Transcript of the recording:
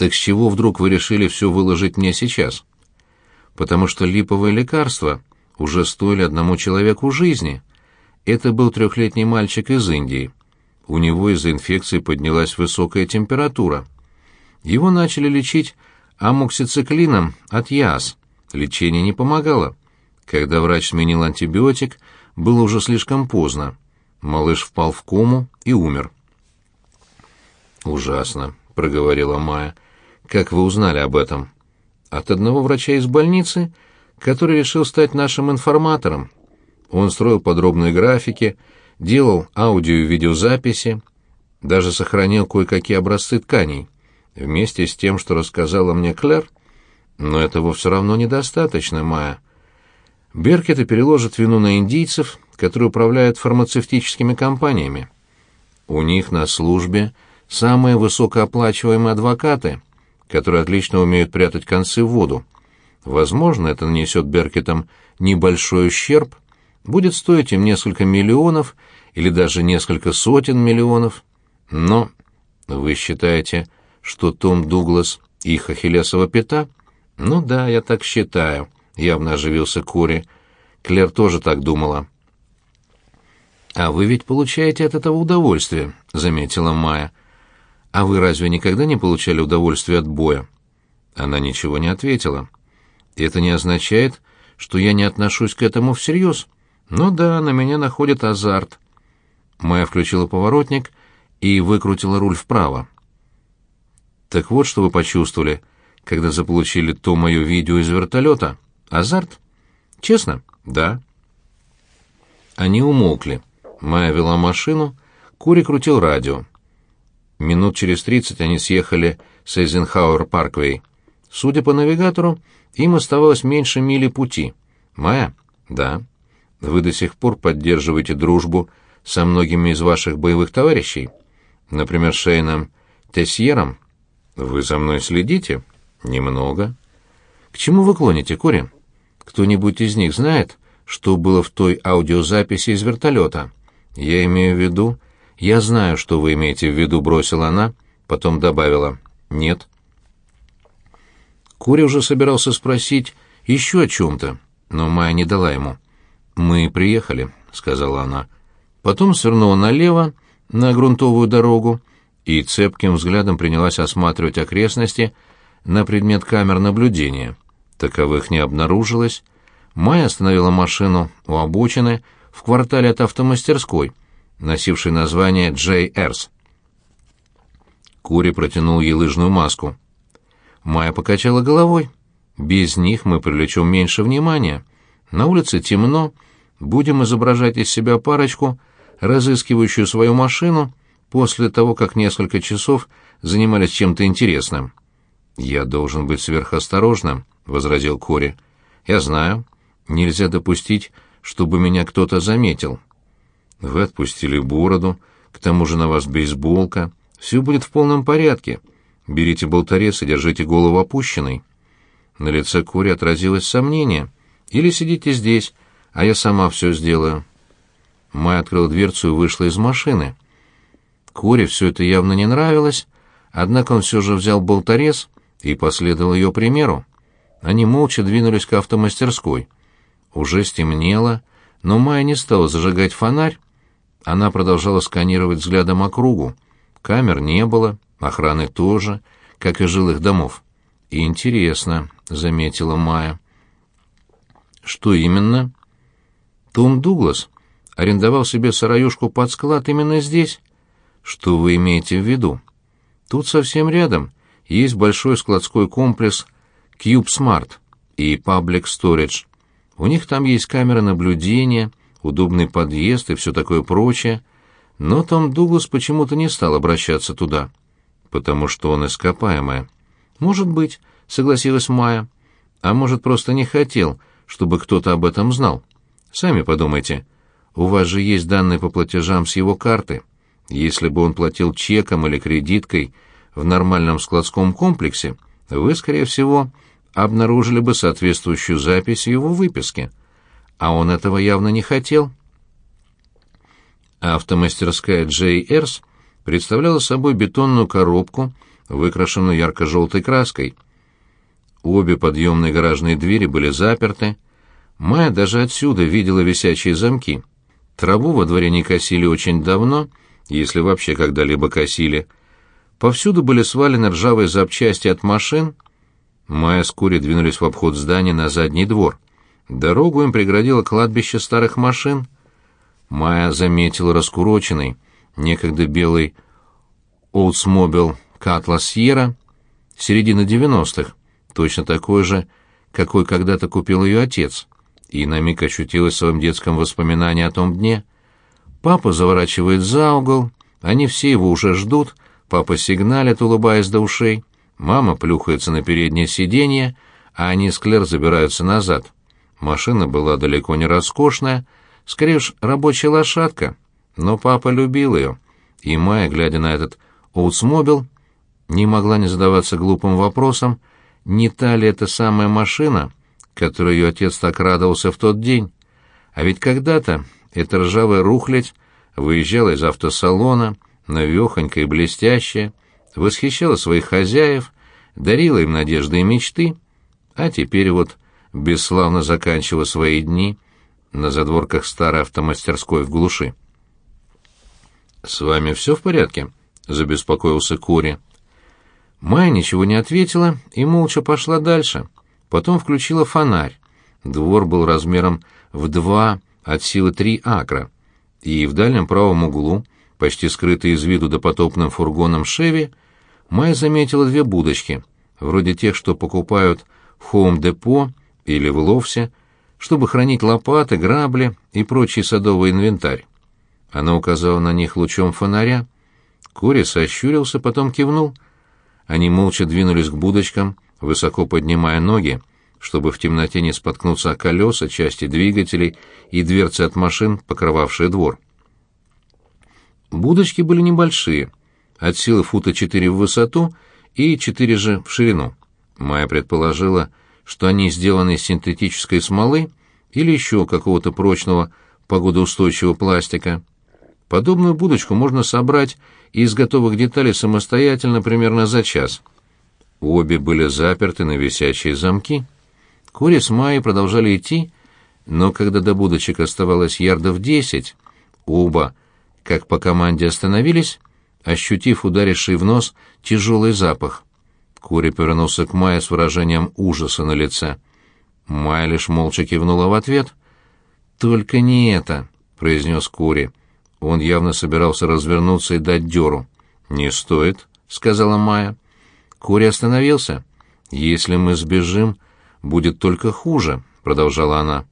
Так с чего вдруг вы решили все выложить мне сейчас? Потому что липовые лекарства уже стоили одному человеку жизни. Это был трехлетний мальчик из Индии. У него из-за инфекции поднялась высокая температура. Его начали лечить амоксициклином от ЯС. Лечение не помогало. Когда врач сменил антибиотик, было уже слишком поздно. Малыш впал в кому и умер. «Ужасно», — проговорила Майя. «Как вы узнали об этом?» «От одного врача из больницы, который решил стать нашим информатором. Он строил подробные графики, делал аудио и видеозаписи, даже сохранил кое-какие образцы тканей. Вместе с тем, что рассказала мне Клэр, но этого все равно недостаточно, Майя. Беркеты переложат вину на индийцев, которые управляют фармацевтическими компаниями. У них на службе самые высокооплачиваемые адвокаты, которые отлично умеют прятать концы в воду. Возможно, это нанесет Беркетам небольшой ущерб, будет стоить им несколько миллионов или даже несколько сотен миллионов. Но вы считаете, что Том Дуглас их ахиллесова пята? Ну да, я так считаю явно оживился Кори. Клер тоже так думала. «А вы ведь получаете от этого удовольствие», — заметила Майя. «А вы разве никогда не получали удовольствие от боя?» Она ничего не ответила. «Это не означает, что я не отношусь к этому всерьез. Ну да, на меня находит азарт». Майя включила поворотник и выкрутила руль вправо. «Так вот, что вы почувствовали, когда заполучили то мое видео из вертолета?» Азарт? Честно? Да. Они умолкли. Майя вела машину, Кури крутил радио. Минут через тридцать они съехали с Эйзенхауэр-Парквей. Судя по навигатору, им оставалось меньше мили пути. Майя? Да. Вы до сих пор поддерживаете дружбу со многими из ваших боевых товарищей? Например, Шейном Тесьером? Вы за мной следите? Немного. К чему вы клоните, Кури? Кто-нибудь из них знает, что было в той аудиозаписи из вертолета? Я имею в виду... Я знаю, что вы имеете в виду, бросила она, потом добавила. Нет. Куря уже собирался спросить еще о чем-то, но Майя не дала ему. «Мы приехали», — сказала она. Потом свернула налево, на грунтовую дорогу, и цепким взглядом принялась осматривать окрестности на предмет камер наблюдения. Таковых не обнаружилось. Майя остановила машину у обочины в квартале от автомастерской, носившей название «Джей Эрс». Кури протянул ей лыжную маску. Майя покачала головой. «Без них мы привлечем меньше внимания. На улице темно. Будем изображать из себя парочку, разыскивающую свою машину после того, как несколько часов занимались чем-то интересным». «Я должен быть сверхосторожным», — возразил Кори. «Я знаю. Нельзя допустить, чтобы меня кто-то заметил. Вы отпустили бороду, к тому же на вас бейсболка. Все будет в полном порядке. Берите болторез и держите голову опущенной». На лице Кори отразилось сомнение. «Или сидите здесь, а я сама все сделаю». Май открыл дверцу и вышла из машины. Коре все это явно не нравилось, однако он все же взял болторез и последовал ее примеру. Они молча двинулись к автомастерской. Уже стемнело, но Майя не стала зажигать фонарь. Она продолжала сканировать взглядом округу. Камер не было, охраны тоже, как и жилых домов. «Интересно», — заметила Майя. «Что именно?» «Том Дуглас арендовал себе сыроюшку под склад именно здесь. Что вы имеете в виду?» «Тут совсем рядом есть большой складской комплекс Cube Smart и Public Storage. У них там есть камеры наблюдения, удобный подъезд и все такое прочее, но Том Дуглас почему-то не стал обращаться туда, потому что он ископаемая. Может быть, согласилась Майя, а может просто не хотел, чтобы кто-то об этом знал. Сами подумайте, у вас же есть данные по платежам с его карты. Если бы он платил чеком или кредиткой в нормальном складском комплексе, вы, скорее всего, обнаружили бы соответствующую запись в его выписке. А он этого явно не хотел. Автомастерская Эрс представляла собой бетонную коробку выкрашенную ярко-желтой краской. Обе подъемные гаражные двери были заперты. Майя даже отсюда видела висячие замки. Траву во дворе не косили очень давно, если вообще когда-либо косили. Повсюду были свалены ржавые запчасти от машин. Майя с Кури двинулись в обход здания на задний двор. Дорогу им преградило кладбище старых машин. Майя заметила раскуроченный, некогда белый Oldsmobile Cutlass Sierra середины девяностых, точно такой же, какой когда-то купил ее отец, и на миг ощутилась в своем детском воспоминании о том дне. Папа заворачивает за угол, они все его уже ждут, папа сигналит, улыбаясь до ушей, мама плюхается на переднее сиденье, а они с Клэр забираются назад. Машина была далеко не роскошная, скорее уж рабочая лошадка, но папа любил ее, и Майя, глядя на этот Oldsmobile, не могла не задаваться глупым вопросом, не та ли это самая машина, которой ее отец так радовался в тот день. А ведь когда-то эта ржавая рухлядь выезжала из автосалона, навехонькая и блестящая, восхищала своих хозяев, дарила им надежды и мечты, а теперь вот бесславно заканчивала свои дни на задворках старой автомастерской в глуши. «С вами все в порядке?» — забеспокоился Кори. Майя ничего не ответила и молча пошла дальше. Потом включила фонарь. Двор был размером в два от силы три акра. И в дальнем правом углу, почти скрытый из виду допотопным фургоном «Шеви», Майя заметила две будочки, вроде тех, что покупают в Хоум-депо или в чтобы хранить лопаты, грабли и прочий садовый инвентарь. Она указала на них лучом фонаря. Кори сощурился, потом кивнул — они молча двинулись к будочкам, высоко поднимая ноги, чтобы в темноте не споткнуться о колеса, части двигателей и дверцы от машин, покрывавшие двор. Будочки были небольшие, от силы фута четыре в высоту и четыре же в ширину. Майя предположила, что они сделаны из синтетической смолы или еще какого-то прочного погодоустойчивого пластика. Подобную будочку можно собрать из готовых деталей самостоятельно примерно за час. Обе были заперты на висячие замки. Кори с Майей продолжали идти, но когда до будочек оставалось ярдов десять, оба, как по команде, остановились, ощутив ударивший в нос тяжелый запах. Кори повернулся к Майе с выражением ужаса на лице. Майя лишь молча кивнула в ответ. «Только не это», — произнес Кори. Он явно собирался развернуться и дать дёру. «Не стоит», — сказала Майя. Кори остановился. «Если мы сбежим, будет только хуже», — продолжала она.